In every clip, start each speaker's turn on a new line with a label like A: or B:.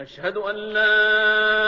A: أشهد أن لا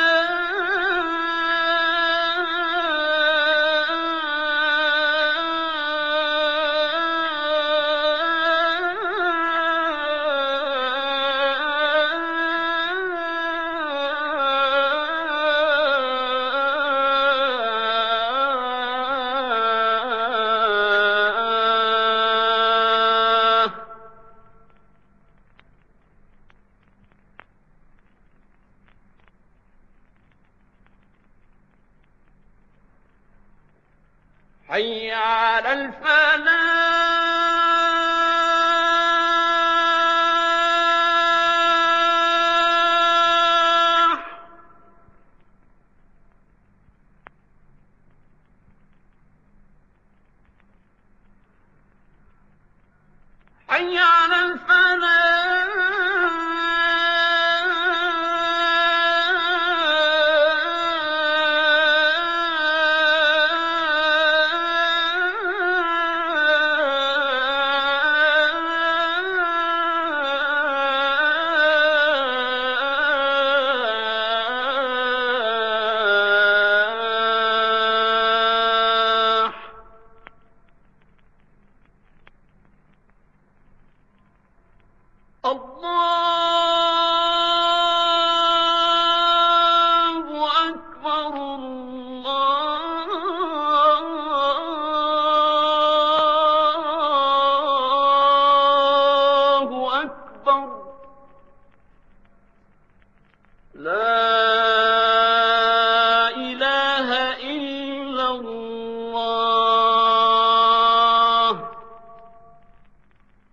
A: حي على الفلاح. أكبر